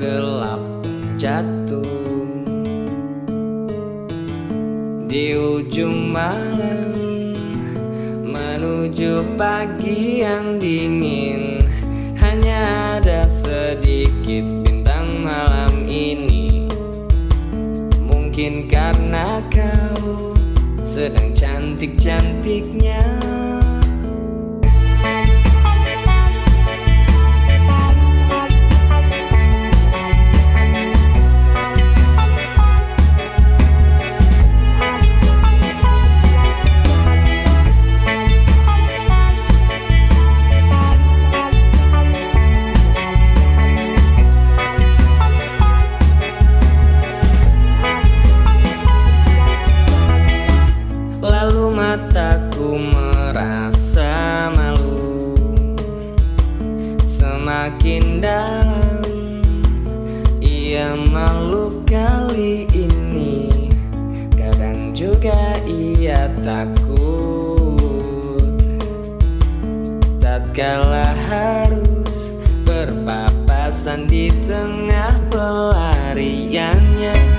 gelap jatuh. Di ujung malam Menuju pagi yang dingin Hanya ada sedikit bintang malam ini. Mungkin karena kau sedang cantik-cantiknya Ia malu kali ini. Kadang juga ia takut. Tatkala harus berpapasan di tengah pelariannya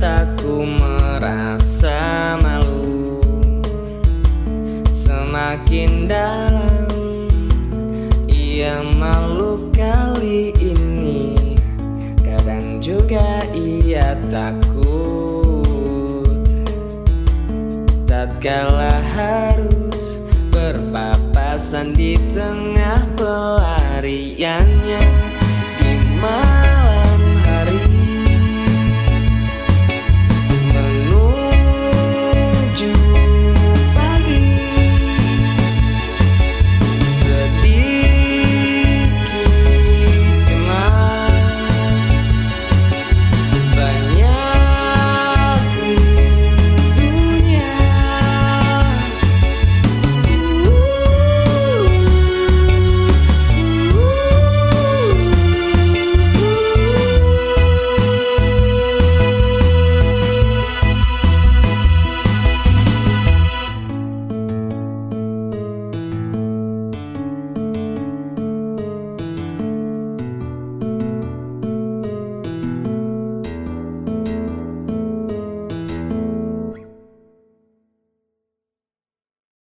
Mataku merasa malu. Semakin dalam Ia malu kali ini Kadang juga ia takut. Tatkala harus berpapasan di tengah pelarian